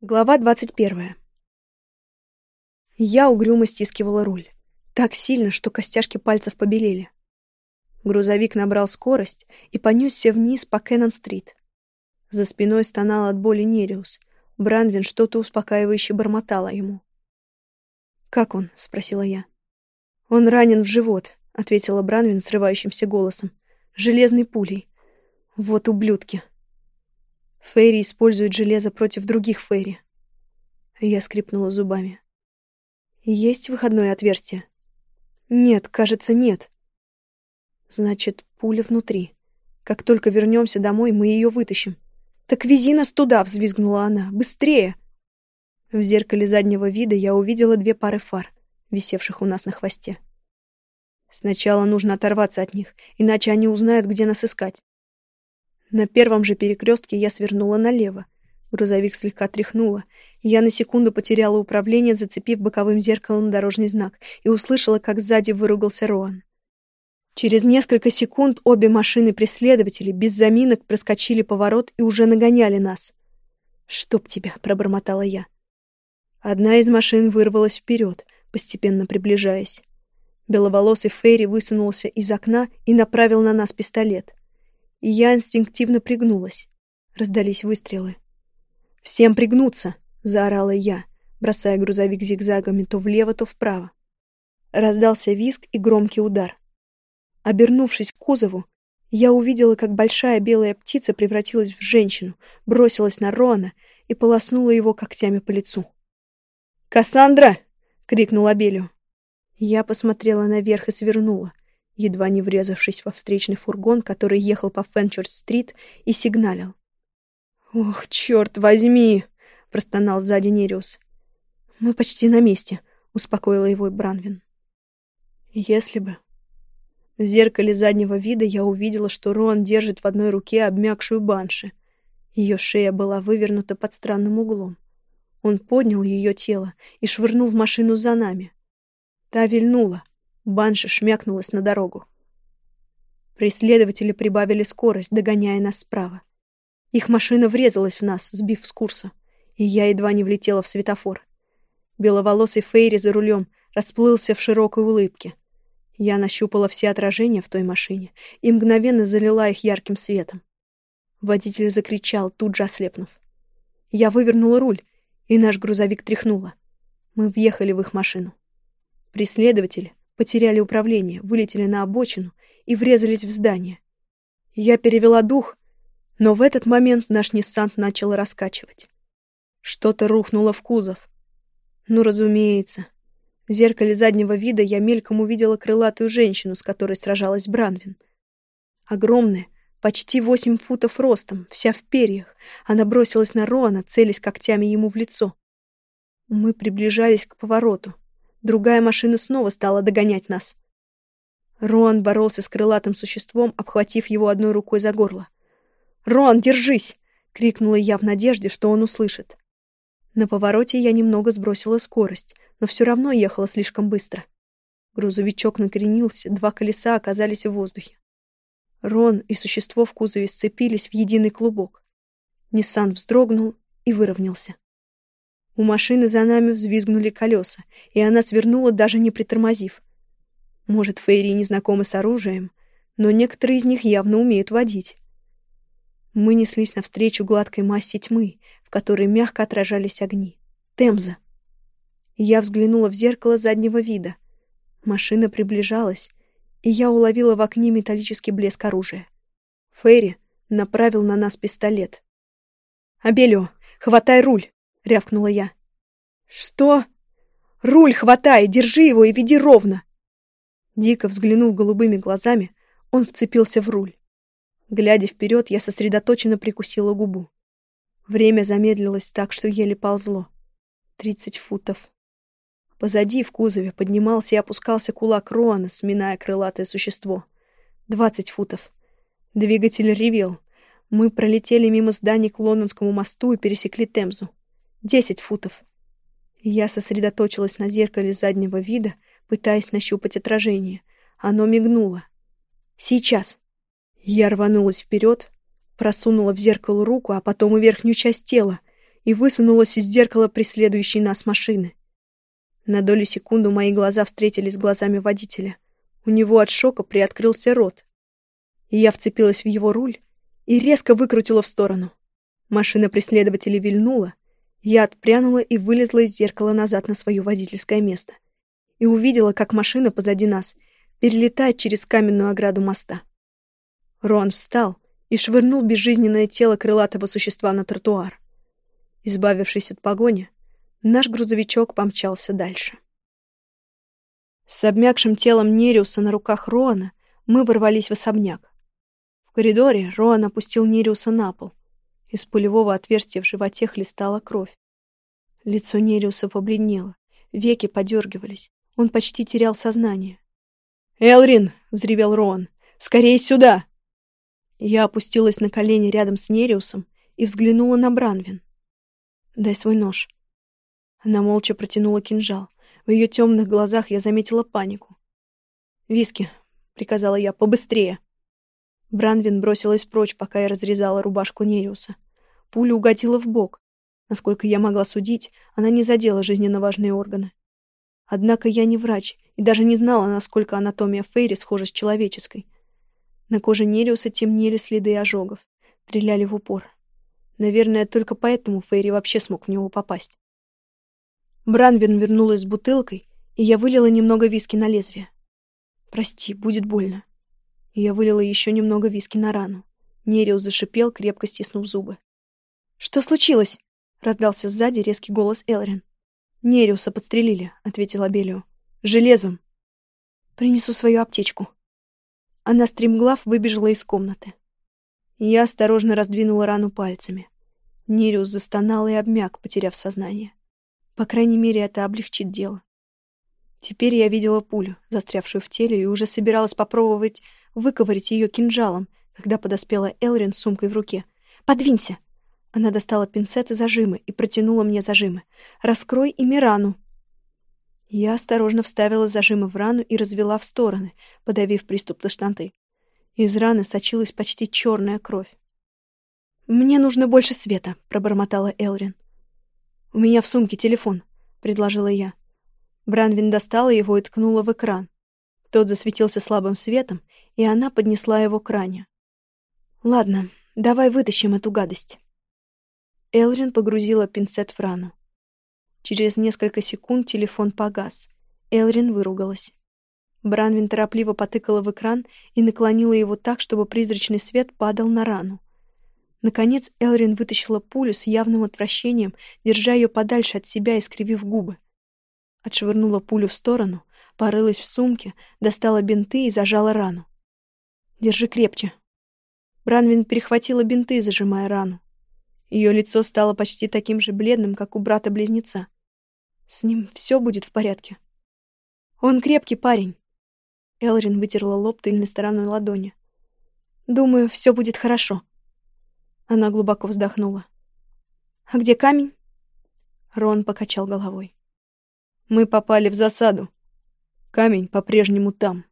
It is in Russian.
Глава двадцать первая. Я угрюмо стискивала руль. Так сильно, что костяшки пальцев побелели. Грузовик набрал скорость и понесся вниз по Кеннон-стрит. За спиной стонал от боли Нериус. Бранвин что-то успокаивающе бормотала ему. «Как он?» — спросила я. «Он ранен в живот», — ответила Бранвин срывающимся голосом. «Железной пулей. Вот ублюдки». Фейри используют железо против других Фейри. Я скрипнула зубами. Есть выходное отверстие? Нет, кажется, нет. Значит, пуля внутри. Как только вернемся домой, мы ее вытащим. Так вези нас туда, взвизгнула она. Быстрее! В зеркале заднего вида я увидела две пары фар, висевших у нас на хвосте. Сначала нужно оторваться от них, иначе они узнают, где нас искать. На первом же перекрестке я свернула налево. Грузовик слегка тряхнуло. Я на секунду потеряла управление, зацепив боковым зеркалом дорожный знак, и услышала, как сзади выругался Роан. Через несколько секунд обе машины преследователей без заминок проскочили поворот и уже нагоняли нас. «Чтоб тебя!» — пробормотала я. Одна из машин вырвалась вперед, постепенно приближаясь. Беловолосый Ферри высунулся из окна и направил на нас пистолет и я инстинктивно пригнулась. Раздались выстрелы. «Всем пригнуться!» — заорала я, бросая грузовик зигзагами то влево, то вправо. Раздался визг и громкий удар. Обернувшись к кузову, я увидела, как большая белая птица превратилась в женщину, бросилась на Рона и полоснула его когтями по лицу. «Кассандра!» — крикнул Абелио. Я посмотрела наверх и свернула едва не врезавшись во встречный фургон, который ехал по Фенчурч-стрит и сигналил. «Ох, черт возьми!» — простонал сзади Нериус. «Мы почти на месте», — успокоила его Бранвин. «Если бы...» В зеркале заднего вида я увидела, что Рон держит в одной руке обмякшую банши. Ее шея была вывернута под странным углом. Он поднял ее тело и швырнул в машину за нами. Та вильнула, Банша шмякнулась на дорогу. Преследователи прибавили скорость, догоняя нас справа. Их машина врезалась в нас, сбив с курса, и я едва не влетела в светофор. Беловолосый Фейри за рулем расплылся в широкой улыбке. Я нащупала все отражения в той машине и мгновенно залила их ярким светом. Водитель закричал, тут же ослепнув. Я вывернула руль, и наш грузовик тряхнуло. Мы въехали в их машину. Преследователи, потеряли управление, вылетели на обочину и врезались в здание. Я перевела дух, но в этот момент наш Ниссан начал раскачивать. Что-то рухнуло в кузов. Ну, разумеется. В зеркале заднего вида я мельком увидела крылатую женщину, с которой сражалась Бранвин. Огромная, почти восемь футов ростом, вся в перьях. Она бросилась на Роана, целясь когтями ему в лицо. Мы приближались к повороту. Другая машина снова стала догонять нас. Рон боролся с крылатым существом, обхватив его одной рукой за горло. «Рон, держись!» — крикнула я в надежде, что он услышит. На повороте я немного сбросила скорость, но все равно ехала слишком быстро. Грузовичок накренился, два колеса оказались в воздухе. Рон и существо в кузове сцепились в единый клубок. Ниссан вздрогнул и выровнялся. У машины за нами взвизгнули колеса, и она свернула, даже не притормозив. Может, Фейри не знакомы с оружием, но некоторые из них явно умеют водить. Мы неслись навстречу гладкой массе тьмы, в которой мягко отражались огни. Темза. Я взглянула в зеркало заднего вида. Машина приближалась, и я уловила в окне металлический блеск оружия. Фейри направил на нас пистолет. «Абелио, хватай руль!» — рявкнула я. «Что?» «Руль хватай, держи его и веди ровно!» Дико взглянув голубыми глазами, он вцепился в руль. Глядя вперед, я сосредоточенно прикусила губу. Время замедлилось так, что еле ползло. Тридцать футов. Позади, в кузове, поднимался и опускался кулак Роана, сминая крылатое существо. Двадцать футов. Двигатель ревел. Мы пролетели мимо зданий к Лондонскому мосту и пересекли Темзу. Десять футов. Я сосредоточилась на зеркале заднего вида, пытаясь нащупать отражение. Оно мигнуло. Сейчас. Я рванулась вперед, просунула в зеркало руку, а потом и верхнюю часть тела, и высунулась из зеркала преследующей нас машины. На долю секунду мои глаза встретились с глазами водителя. У него от шока приоткрылся рот. Я вцепилась в его руль и резко выкрутила в сторону. Машина преследователя вильнула, я отпрянула и вылезла из зеркала назад на свое водительское место. И увидела, как машина позади нас перелетает через каменную ограду моста. Рон встал и швырнул безжизненное тело крылатого существа на тротуар. Избавившись от погони, наш грузовичок помчался дальше. С обмякшим телом Нериуса на руках Роана мы ворвались в особняк. В коридоре Роан опустил Нериуса на пол. Из пулевого отверстия в животе хлестала кровь. Лицо Нериуса побледнело, веки подергивались. Он почти терял сознание. «Элрин!» — взревел Роан. «Скорей сюда!» Я опустилась на колени рядом с Нериусом и взглянула на Бранвин. «Дай свой нож». Она молча протянула кинжал. В ее темных глазах я заметила панику. «Виски», — приказала я, — «побыстрее». Бранвин бросилась прочь, пока я разрезала рубашку Нериуса. Пуля угодила в бок. Насколько я могла судить, она не задела жизненно важные органы. Однако я не врач и даже не знала, насколько анатомия Фейри схожа с человеческой. На коже Нериуса темнели следы ожогов. Стреляли в упор. Наверное, только поэтому Фейри вообще смог в него попасть. Бранвин вернулась с бутылкой, и я вылила немного виски на лезвие. «Прости, будет больно». И я вылила еще немного виски на рану. Нериус зашипел, крепко стиснув зубы. «Что случилось?» — раздался сзади резкий голос Элрин. «Нериуса подстрелили», — ответил Абелио. «Железом». «Принесу свою аптечку». Она стремглав выбежала из комнаты. Я осторожно раздвинула рану пальцами. Нериус застонал и обмяк, потеряв сознание. По крайней мере, это облегчит дело. Теперь я видела пулю, застрявшую в теле, и уже собиралась попробовать выковырять ее кинжалом, когда подоспела Элрин с сумкой в руке. «Подвинься!» Она достала пинцет и зажимы и протянула мне зажимы. «Раскрой ими рану!» Я осторожно вставила зажимы в рану и развела в стороны, подавив приступ тошноты. Из раны сочилась почти черная кровь. «Мне нужно больше света», — пробормотала Элрин. «У меня в сумке телефон», — предложила я. Бранвин достала его и ткнула в экран. Тот засветился слабым светом, и она поднесла его к ране. «Ладно, давай вытащим эту гадость». Элрин погрузила пинцет в рану. Через несколько секунд телефон погас. Элрин выругалась. Бранвин торопливо потыкала в экран и наклонила его так, чтобы призрачный свет падал на рану. Наконец Элрин вытащила пулю с явным отвращением, держа ее подальше от себя и скривив губы. Отшвырнула пулю в сторону, порылась в сумке, достала бинты и зажала рану. «Держи крепче». Бранвин перехватила бинты, зажимая рану. Ее лицо стало почти таким же бледным, как у брата-близнеца. С ним все будет в порядке. Он крепкий парень. Элрин вытерла лоб тыльной стороной ладони. Думаю, все будет хорошо. Она глубоко вздохнула. «А где камень?» Рон покачал головой. «Мы попали в засаду. Камень по-прежнему там».